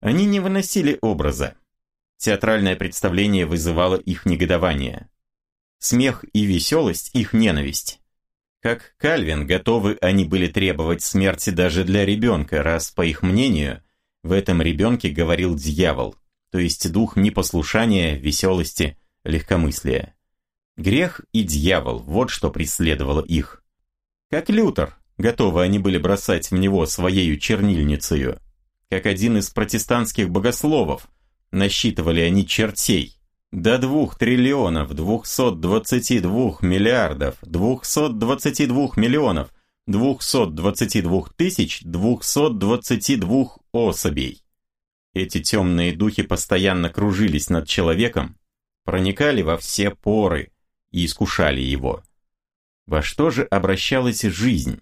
Они не выносили образа. Театральное представление вызывало их негодование. Смех и веселость – их ненависть. Как Кальвин, готовы они были требовать смерти даже для ребенка, раз, по их мнению, в этом ребенке говорил дьявол, то есть дух непослушания, веселости, легкомыслия. Грех и дьявол – вот что преследовало их. Как Лютер, готовы они были бросать в него своею чернильницею – как один из протестантских богословов, насчитывали они чертей, до 2 триллионов 222 миллиардов 222 миллионов 222 тысяч 222 особей. Эти темные духи постоянно кружились над человеком, проникали во все поры и искушали его. Во что же обращалась жизнь?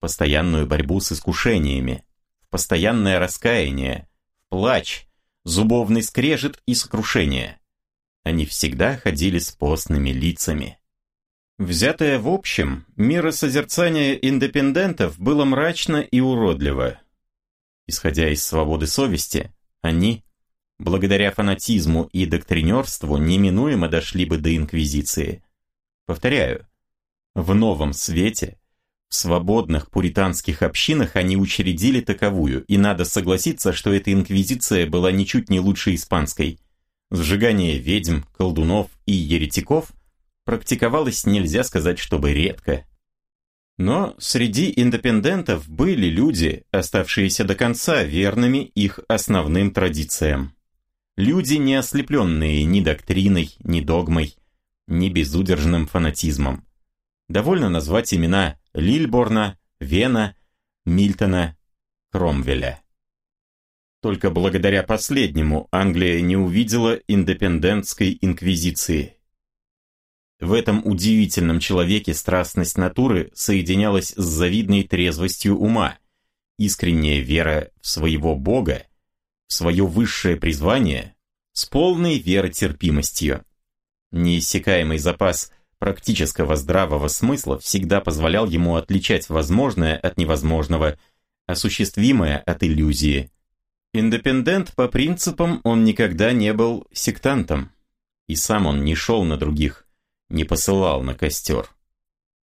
Постоянную борьбу с искушениями – постоянное раскаяние, в плач, зубовный скрежет и сокрушение. Они всегда ходили с постными лицами. Взятое в общем, миросозерцание индепендентов было мрачно и уродливо. Исходя из свободы совести, они, благодаря фанатизму и доктринерству, неминуемо дошли бы до инквизиции. Повторяю, в новом свете в свободных пуританских общинах они учредили таковую, и надо согласиться, что эта инквизиция была ничуть не лучше испанской. Сжигание ведьм, колдунов и еретиков практиковалось, нельзя сказать, чтобы редко. Но среди индепендентов были люди, оставшиеся до конца верными их основным традициям. Люди, не ослепленные ни доктриной, ни догмой, ни безудержным фанатизмом. Довольно назвать имена Лильборна, Вена, Мильтона, Кромвеля. Только благодаря последнему Англия не увидела индепендентской инквизиции. В этом удивительном человеке страстность натуры соединялась с завидной трезвостью ума, искренняя вера в своего Бога, в свое высшее призвание, с полной веротерпимостью. Неиссякаемый запас практического здравого смысла всегда позволял ему отличать возможное от невозможного, осуществимое от иллюзии. Индепендент по принципам он никогда не был сектантом, и сам он не шел на других, не посылал на костер.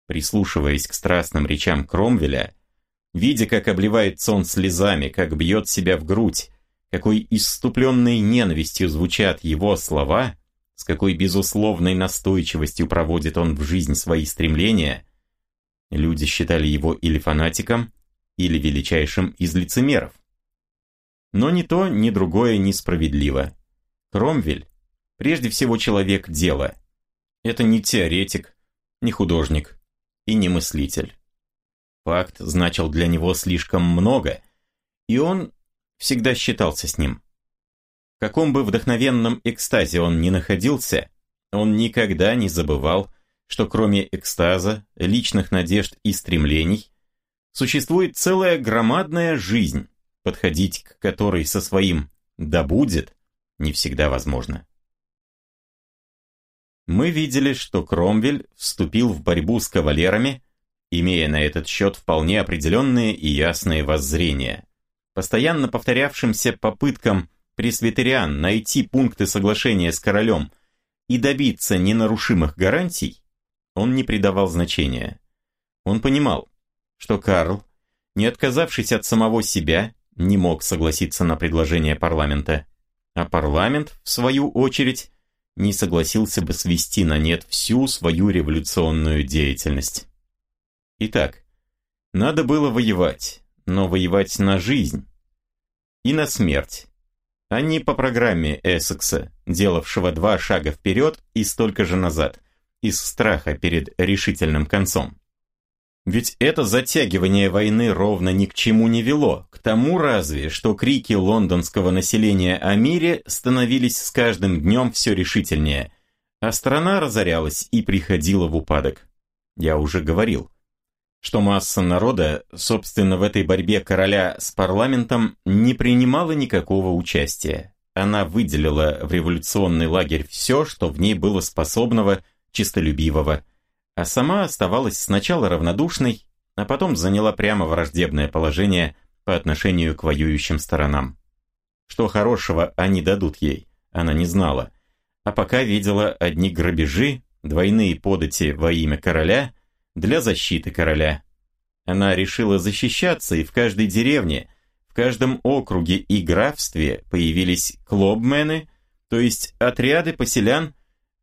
Прислушиваясь к страстным речам Кромвеля, видя, как обливает сон слезами, как бьет себя в грудь, какой иступленной ненавистью звучат его слова – с какой безусловной настойчивостью проводит он в жизнь свои стремления, люди считали его или фанатиком, или величайшим из лицемеров. Но ни то, ни другое несправедливо. Кромвель – прежде всего человек дела. Это не теоретик, не художник и не мыслитель. Факт значил для него слишком много, и он всегда считался с ним – Каком бы вдохновенном экстазе он ни находился, он никогда не забывал, что кроме экстаза, личных надежд и стремлений, существует целая громадная жизнь, подходить к которой со своим «да будет» не всегда возможно. Мы видели, что Кромвель вступил в борьбу с кавалерами, имея на этот счет вполне определенные и ясные воззрения. Постоянно повторявшимся попыткам – пресвитериан найти пункты соглашения с королем и добиться ненарушимых гарантий, он не придавал значения. Он понимал, что Карл, не отказавшись от самого себя, не мог согласиться на предложение парламента, а парламент, в свою очередь, не согласился бы свести на нет всю свою революционную деятельность. Итак, надо было воевать, но воевать на жизнь и на смерть, а не по программе Эссекса, делавшего два шага вперед и столько же назад, из страха перед решительным концом. Ведь это затягивание войны ровно ни к чему не вело, к тому разве, что крики лондонского населения о мире становились с каждым днем все решительнее, а страна разорялась и приходила в упадок. Я уже говорил – что масса народа, собственно, в этой борьбе короля с парламентом не принимала никакого участия. Она выделила в революционный лагерь все, что в ней было способного, чистолюбивого, а сама оставалась сначала равнодушной, а потом заняла прямо враждебное положение по отношению к воюющим сторонам. Что хорошего они дадут ей, она не знала, а пока видела одни грабежи, двойные подати во имя короля – для защиты короля. Она решила защищаться, и в каждой деревне, в каждом округе и графстве появились клобмены, то есть отряды поселян,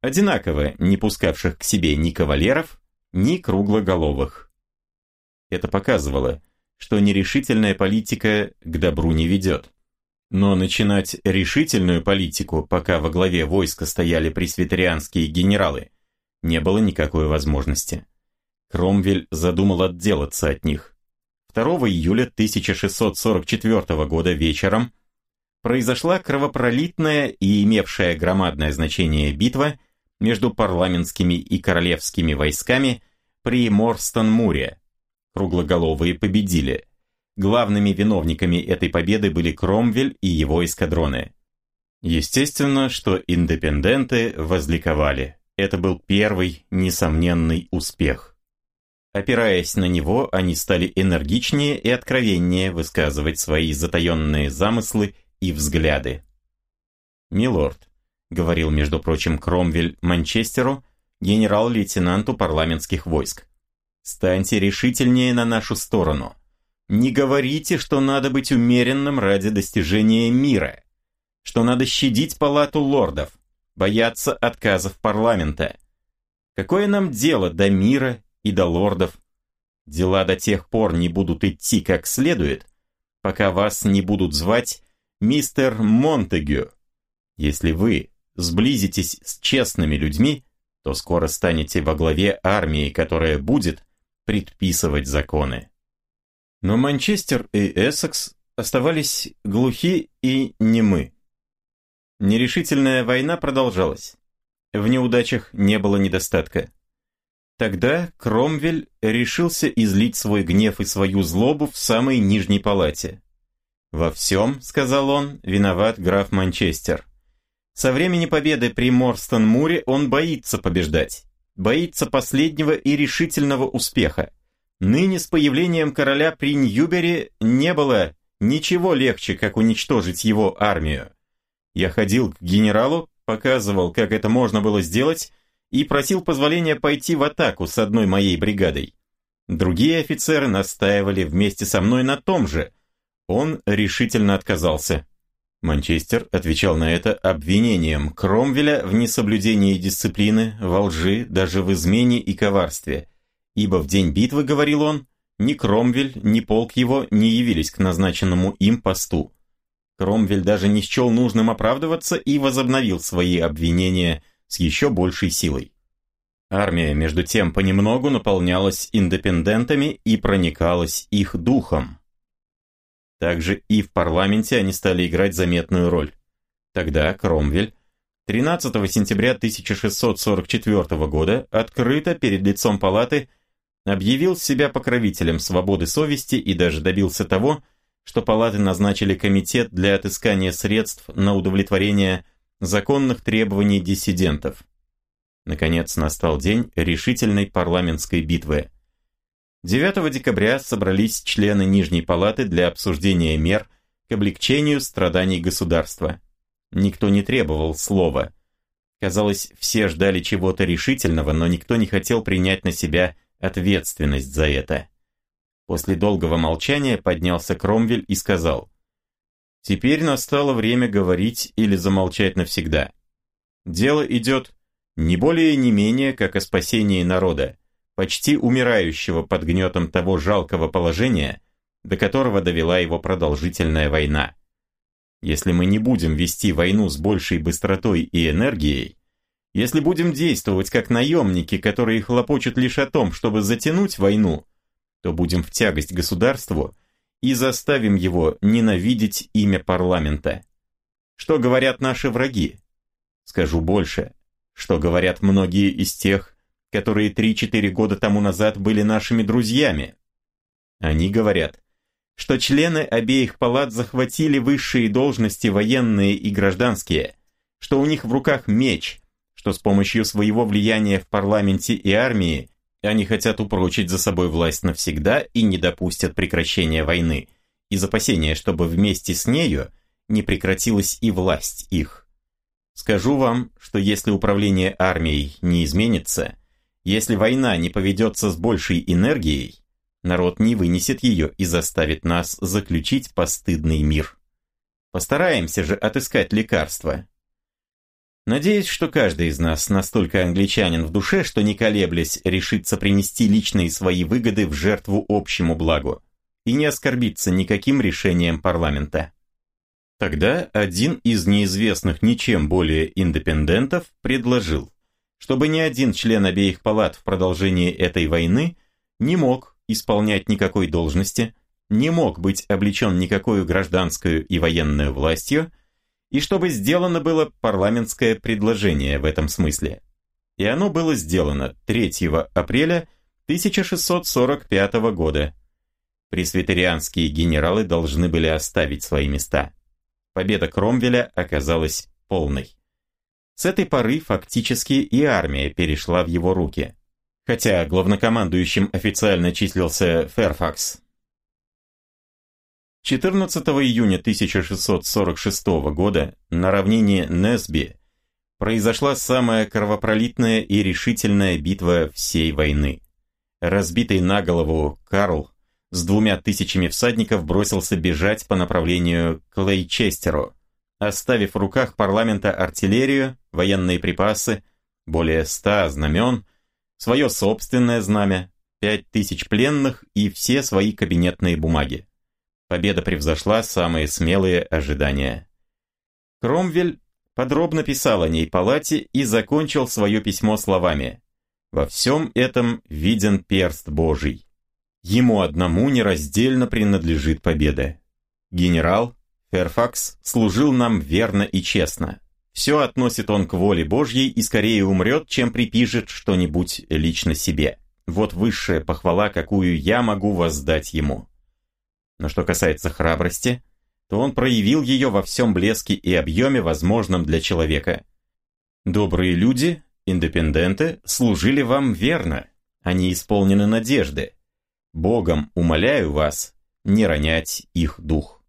одинаково не пускавших к себе ни кавалеров, ни круглоголовых. Это показывало, что нерешительная политика к добру не ведет. Но начинать решительную политику, пока во главе войска стояли пресвитерианские генералы, не было никакой возможности. Кромвель задумал отделаться от них. 2 июля 1644 года вечером произошла кровопролитная и имевшая громадное значение битва между парламентскими и королевскими войсками при Морстон-Муре. Круглоголовые победили. Главными виновниками этой победы были Кромвель и его эскадроны. Естественно, что индепенденты возликовали. Это был первый несомненный успех. Опираясь на него, они стали энергичнее и откровеннее высказывать свои затаенные замыслы и взгляды. «Милорд», — говорил, между прочим, Кромвель Манчестеру, генерал-лейтенанту парламентских войск, «станьте решительнее на нашу сторону. Не говорите, что надо быть умеренным ради достижения мира, что надо щадить палату лордов, бояться отказов парламента. Какое нам дело до мира и до лордов. Дела до тех пор не будут идти как следует, пока вас не будут звать мистер Монтегю. Если вы сблизитесь с честными людьми, то скоро станете во главе армии, которая будет предписывать законы. Но Манчестер и Эссекс оставались глухи и немы. Нерешительная война продолжалась. В неудачах не было недостатка. Тогда Кромвель решился излить свой гнев и свою злобу в самой нижней палате. «Во всем, — сказал он, — виноват граф Манчестер. Со времени победы при Морстон-Муре он боится побеждать, боится последнего и решительного успеха. Ныне с появлением короля при Ньюбере не было ничего легче, как уничтожить его армию. Я ходил к генералу, показывал, как это можно было сделать, и просил позволения пойти в атаку с одной моей бригадой. Другие офицеры настаивали вместе со мной на том же. Он решительно отказался. Манчестер отвечал на это обвинением Кромвеля в несоблюдении дисциплины, во лжи, даже в измене и коварстве. Ибо в день битвы, говорил он, ни Кромвель, ни полк его не явились к назначенному им посту. Кромвель даже не счел нужным оправдываться и возобновил свои обвинения – с еще большей силой. Армия, между тем, понемногу наполнялась индепендентами и проникалась их духом. Также и в парламенте они стали играть заметную роль. Тогда Кромвель 13 сентября 1644 года открыто перед лицом палаты объявил себя покровителем свободы совести и даже добился того, что палаты назначили комитет для отыскания средств на удовлетворение законных требований диссидентов. Наконец настал день решительной парламентской битвы. 9 декабря собрались члены Нижней Палаты для обсуждения мер к облегчению страданий государства. Никто не требовал слова. Казалось, все ждали чего-то решительного, но никто не хотел принять на себя ответственность за это. После долгого молчания поднялся Кромвель и сказал – Теперь настало время говорить или замолчать навсегда. Дело идет не более не менее, как о спасении народа, почти умирающего под гнетом того жалкого положения, до которого довела его продолжительная война. Если мы не будем вести войну с большей быстротой и энергией, если будем действовать как наемники, которые хлопочут лишь о том, чтобы затянуть войну, то будем в тягость государству – и заставим его ненавидеть имя парламента. Что говорят наши враги? Скажу больше, что говорят многие из тех, которые 3-4 года тому назад были нашими друзьями. Они говорят, что члены обеих палат захватили высшие должности военные и гражданские, что у них в руках меч, что с помощью своего влияния в парламенте и армии они хотят упрочить за собой власть навсегда и не допустят прекращения войны, из опасения, чтобы вместе с нею не прекратилась и власть их. Скажу вам, что если управление армией не изменится, если война не поведется с большей энергией, народ не вынесет ее и заставит нас заключить постыдный мир. Постараемся же отыскать лекарства. Надеюсь, что каждый из нас настолько англичанин в душе, что не колеблясь решится принести личные свои выгоды в жертву общему благу и не оскорбиться никаким решением парламента. Тогда один из неизвестных ничем более индепендентов предложил, чтобы ни один член обеих палат в продолжении этой войны не мог исполнять никакой должности, не мог быть облечен никакой гражданскую и военную властью, и чтобы сделано было парламентское предложение в этом смысле. И оно было сделано 3 апреля 1645 года. Пресвитерианские генералы должны были оставить свои места. Победа Кромвеля оказалась полной. С этой поры фактически и армия перешла в его руки. Хотя главнокомандующим официально числился Ферфакс, 14 июня 1646 года на равнине Несби произошла самая кровопролитная и решительная битва всей войны. Разбитый на голову Карл с двумя тысячами всадников бросился бежать по направлению к Лейчестеру, оставив в руках парламента артиллерию, военные припасы, более ста знамен, свое собственное знамя, пять тысяч пленных и все свои кабинетные бумаги. Победа превзошла самые смелые ожидания. Кромвель подробно писал о ней палате и закончил свое письмо словами «Во всем этом виден перст Божий. Ему одному нераздельно принадлежит победа. Генерал Ферфакс служил нам верно и честно. Все относит он к воле Божьей и скорее умрет, чем припишет что-нибудь лично себе. Вот высшая похвала, какую я могу воздать ему». Но что касается храбрости, то он проявил ее во всем блеске и объеме, возможном для человека. Добрые люди, индепенденты, служили вам верно, они исполнены надежды. Богом умоляю вас не ронять их дух.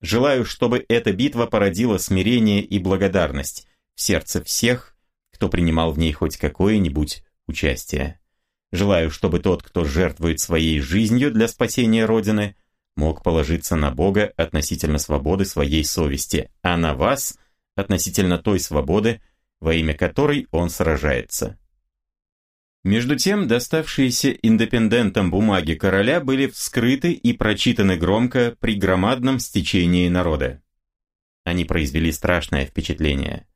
Желаю, чтобы эта битва породила смирение и благодарность в сердце всех, кто принимал в ней хоть какое-нибудь участие. Желаю, чтобы тот, кто жертвует своей жизнью для спасения Родины, мог положиться на Бога относительно свободы своей совести, а на вас относительно той свободы, во имя которой он сражается. Между тем, доставшиеся индепендентам бумаги короля были вскрыты и прочитаны громко при громадном стечении народа. Они произвели страшное впечатление.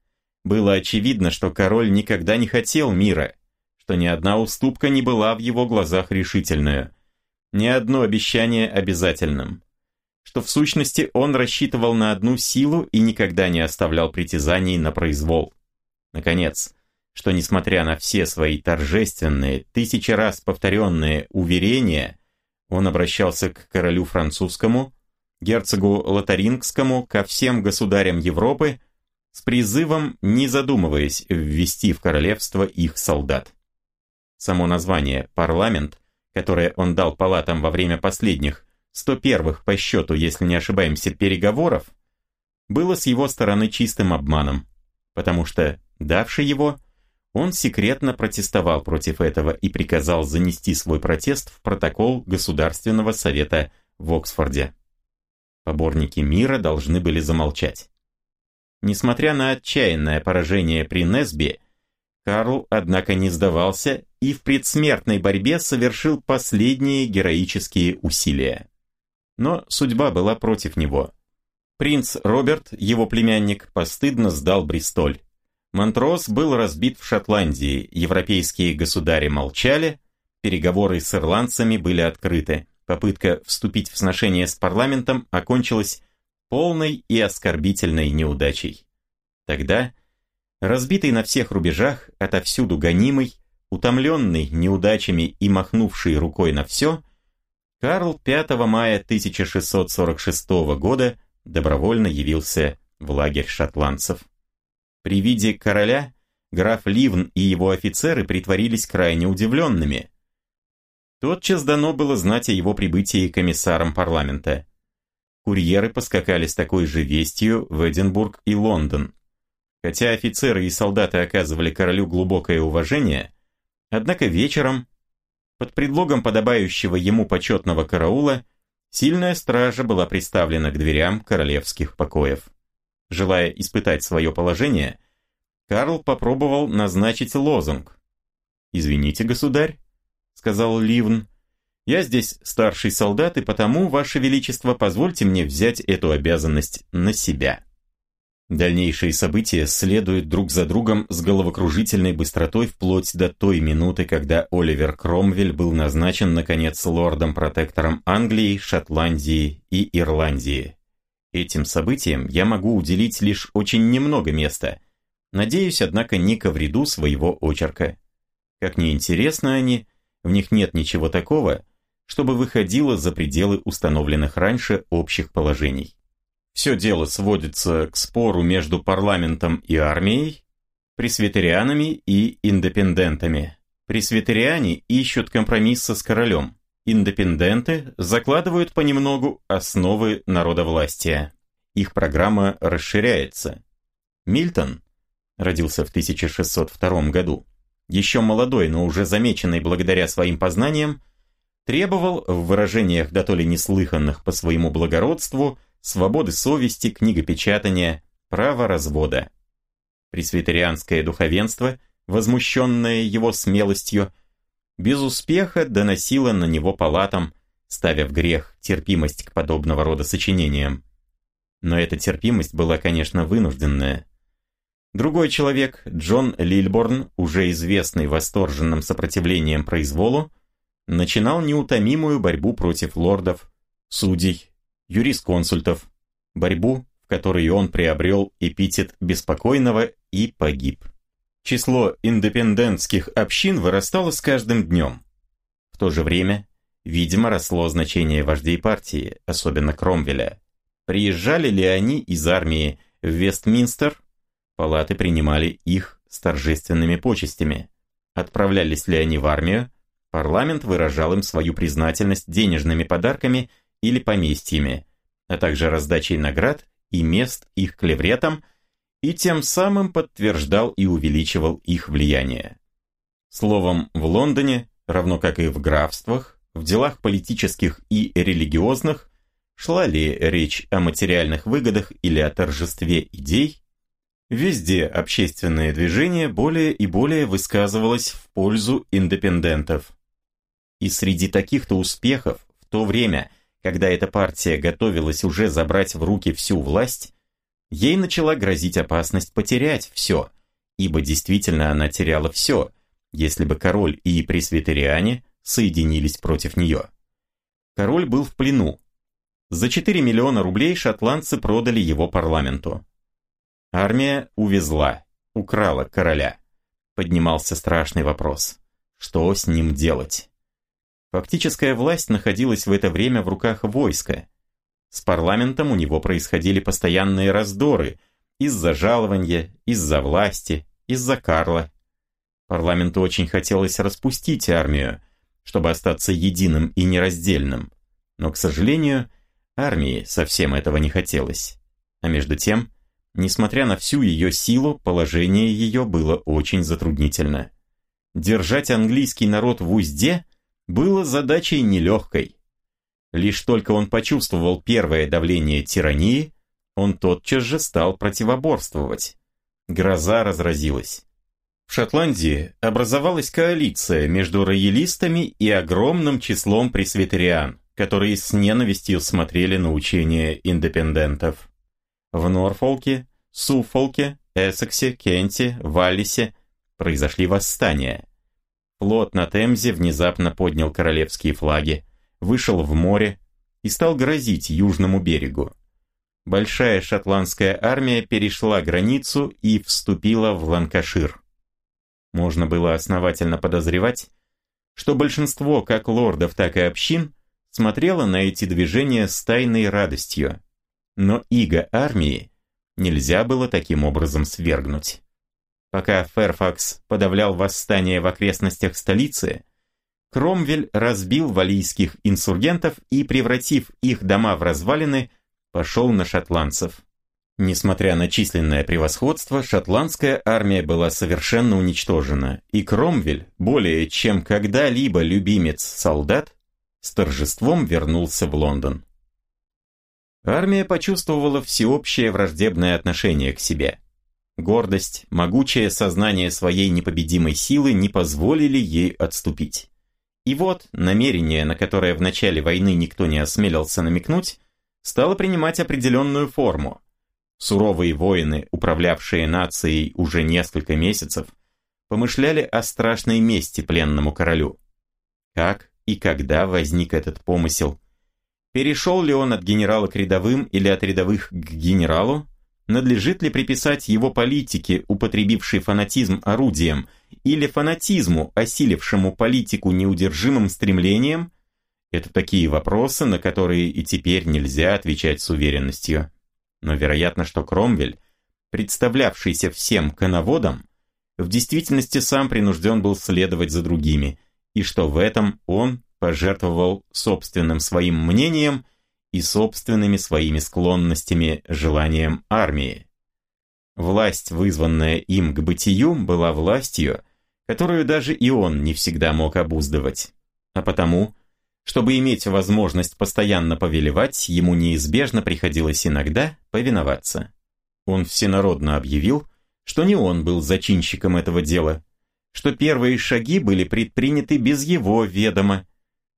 Было очевидно, что король никогда не хотел мира, что ни одна уступка не была в его глазах решительную, ни одно обещание обязательным, что в сущности он рассчитывал на одну силу и никогда не оставлял притязаний на произвол. Наконец, что несмотря на все свои торжественные, тысячи раз повторенные уверения, он обращался к королю французскому, герцогу лотарингскому, ко всем государям Европы с призывом, не задумываясь, ввести в королевство их солдат. Само название «парламент» которое он дал палатам во время последних, 101-х по счету, если не ошибаемся, переговоров, было с его стороны чистым обманом, потому что, давший его, он секретно протестовал против этого и приказал занести свой протест в протокол Государственного совета в Оксфорде. Поборники мира должны были замолчать. Несмотря на отчаянное поражение при Несби, Карл, однако, не сдавался и в предсмертной борьбе совершил последние героические усилия. Но судьба была против него. Принц Роберт, его племянник, постыдно сдал Бристоль. Монтрос был разбит в Шотландии, европейские государи молчали, переговоры с ирландцами были открыты. Попытка вступить в сношение с парламентом окончилась полной и оскорбительной неудачей. Тогда, разбитый на всех рубежах, отовсюду гонимый, Утомленный неудачами и махнувший рукой на все, Карл 5 мая 1646 года добровольно явился в лагерь шотландцев. При виде короля граф Ливн и его офицеры притворились крайне удивленными. Тотчас дано было знать о его прибытии комиссарам парламента. Курьеры поскакали с такой же вестью в Эдинбург и Лондон. Хотя офицеры и солдаты оказывали королю глубокое уважение, Однако вечером, под предлогом подобающего ему почетного караула, сильная стража была приставлена к дверям королевских покоев. Желая испытать свое положение, Карл попробовал назначить лозунг. «Извините, государь», — сказал Ливн, — «я здесь старший солдат, и потому, Ваше Величество, позвольте мне взять эту обязанность на себя». Дальнейшие события следуют друг за другом с головокружительной быстротой вплоть до той минуты, когда Оливер Кромвель был назначен, наконец, лордом-протектором Англии, Шотландии и Ирландии. Этим событиям я могу уделить лишь очень немного места. Надеюсь, однако, не ко вреду своего очерка. Как ни интересны они, в них нет ничего такого, чтобы выходило за пределы установленных раньше общих положений все дело сводится к спору между парламентом и армией, пресвитерианами и индепендентами. Пресвитериане ищут компромисса с королем, индепенденты закладывают понемногу основы народовластия. Их программа расширяется. Мильтон родился в 1602 году, еще молодой, но уже замеченный благодаря своим познаниям, требовал в выражениях дотоле неслыханных по своему благородству – свободы совести, книгопечатания, право развода. Пресвитерианское духовенство, возмущенное его смелостью, без успеха доносило на него палатам, ставя в грех терпимость к подобного рода сочинениям. Но эта терпимость была, конечно, вынужденная. Другой человек, Джон Лильборн, уже известный восторженным сопротивлением произволу, начинал неутомимую борьбу против лордов, судей юрисконсультов, борьбу, в которой он приобрел эпитет беспокойного и погиб. Число индепендентских общин вырастало с каждым днем. В то же время, видимо, росло значение вождей партии, особенно Кромвеля. Приезжали ли они из армии в Вестминстер? Палаты принимали их с торжественными почестями. Отправлялись ли они в армию? Парламент выражал им свою признательность денежными подарками – или поместьями, а также раздачей наград и мест их клевретам, и тем самым подтверждал и увеличивал их влияние. Словом, в Лондоне, равно как и в графствах, в делах политических и религиозных, шла ли речь о материальных выгодах или о торжестве идей, везде общественное движение более и более высказывалось в пользу индепендентов. И среди таких-то успехов в то время когда эта партия готовилась уже забрать в руки всю власть, ей начала грозить опасность потерять все, ибо действительно она теряла все, если бы король и пресвитериане соединились против нее. Король был в плену. За 4 миллиона рублей шотландцы продали его парламенту. Армия увезла, украла короля. Поднимался страшный вопрос. Что с ним делать? Фактическая власть находилась в это время в руках войска. С парламентом у него происходили постоянные раздоры из-за жалования, из-за власти, из-за Карла. Парламенту очень хотелось распустить армию, чтобы остаться единым и нераздельным. Но, к сожалению, армии совсем этого не хотелось. А между тем, несмотря на всю ее силу, положение ее было очень затруднительно. Держать английский народ в узде – было задачей нелегкой. Лишь только он почувствовал первое давление тирании, он тотчас же стал противоборствовать. Гроза разразилась. В Шотландии образовалась коалиция между роялистами и огромным числом пресвитериан, которые с ненавистью смотрели на учения индепендентов. В Норфолке, Суфолке, Эссексе, Кенте, Валлисе произошли восстания – Флот на Темзе внезапно поднял королевские флаги, вышел в море и стал грозить южному берегу. Большая шотландская армия перешла границу и вступила в Ланкашир. Можно было основательно подозревать, что большинство как лордов, так и общин смотрело на эти движения с тайной радостью. Но иго армии нельзя было таким образом свергнуть. Пока Ферфакс подавлял восстание в окрестностях столицы, Кромвель разбил валийских инсургентов и, превратив их дома в развалины, пошел на шотландцев. Несмотря на численное превосходство, шотландская армия была совершенно уничтожена, и Кромвель, более чем когда-либо любимец солдат, с торжеством вернулся в Лондон. Армия почувствовала всеобщее враждебное отношение к себе – Гордость, могучее сознание своей непобедимой силы не позволили ей отступить. И вот намерение, на которое в начале войны никто не осмелился намекнуть, стало принимать определенную форму. Суровые воины, управлявшие нацией уже несколько месяцев, помышляли о страшной мести пленному королю. Как и когда возник этот помысел? Перешел ли он от генерала к рядовым или от рядовых к генералу? надлежит ли приписать его политике, употребившей фанатизм орудием, или фанатизму, осилившему политику неудержимым стремлением? Это такие вопросы, на которые и теперь нельзя отвечать с уверенностью. Но вероятно, что Кромвель, представлявшийся всем коноводом, в действительности сам принужден был следовать за другими, и что в этом он пожертвовал собственным своим мнением – и собственными своими склонностями, желанием армии. Власть, вызванная им к бытию, была властью, которую даже и он не всегда мог обуздывать. А потому, чтобы иметь возможность постоянно повелевать, ему неизбежно приходилось иногда повиноваться. Он всенародно объявил, что не он был зачинщиком этого дела, что первые шаги были предприняты без его ведома,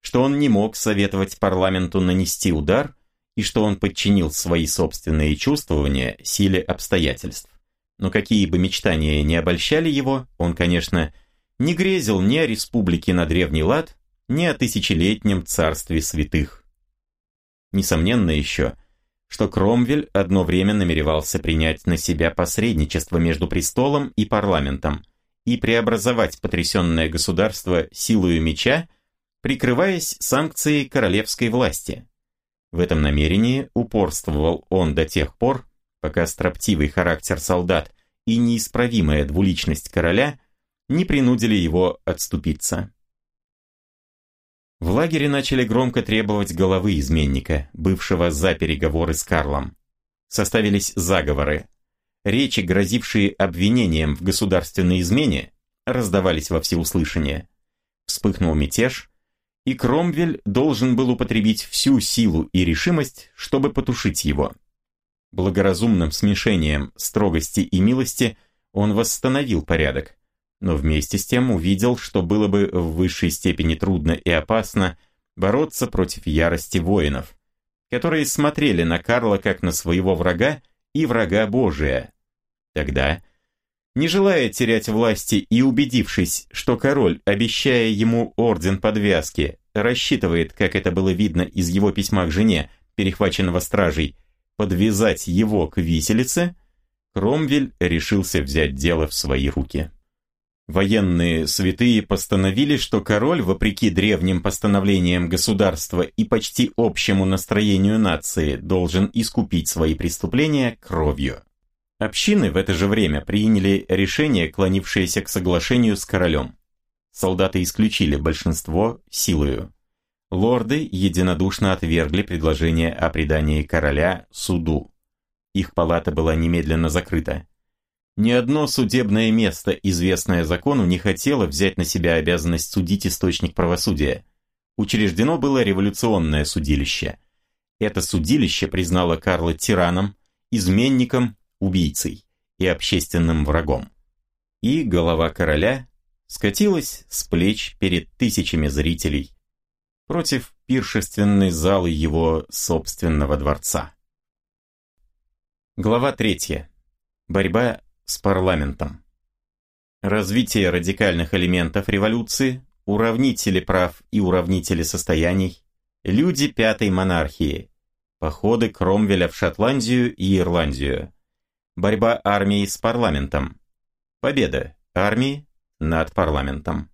что он не мог советовать парламенту нанести удар и что он подчинил свои собственные чувствования силе обстоятельств. Но какие бы мечтания не обольщали его, он, конечно, не грезил ни о республике на древний лад, ни о тысячелетнем царстве святых. Несомненно еще, что Кромвель одно время намеревался принять на себя посредничество между престолом и парламентом и преобразовать потрясенное государство силою меча прикрываясь санкцией королевской власти. В этом намерении упорствовал он до тех пор, пока строптивый характер солдат и неисправимая двуличность короля не принудили его отступиться. В лагере начали громко требовать головы изменника, бывшего за переговоры с Карлом. Составились заговоры. Речи, грозившие обвинением в государственной измене, раздавались во всеуслышание. Вспыхнул мятеж – и Кромвель должен был употребить всю силу и решимость, чтобы потушить его. Благоразумным смешением строгости и милости он восстановил порядок, но вместе с тем увидел, что было бы в высшей степени трудно и опасно бороться против ярости воинов, которые смотрели на Карла как на своего врага и врага Божия. Тогда не желая терять власти и убедившись, что король, обещая ему орден подвязки, рассчитывает, как это было видно из его письма к жене, перехваченного стражей, подвязать его к виселице, Кромвель решился взять дело в свои руки. Военные святые постановили, что король, вопреки древним постановлениям государства и почти общему настроению нации, должен искупить свои преступления кровью. Общины в это же время приняли решение, клонившееся к соглашению с королем. Солдаты исключили большинство силою. Лорды единодушно отвергли предложение о предании короля суду. Их палата была немедленно закрыта. Ни одно судебное место, известное закону, не хотело взять на себя обязанность судить источник правосудия. Учреждено было революционное судилище. Это судилище признало Карла тираном, изменником убийцей и общественным врагом. И голова короля скатилась с плеч перед тысячами зрителей против пиршественной залы его собственного дворца. Глава третья. Борьба с парламентом. Развитие радикальных элементов революции, уравнители прав и уравнители состояний, люди пятой монархии, походы Кромвеля в Шотландию и Ирландию, Борьба армии с парламентом. Победа армии над парламентом.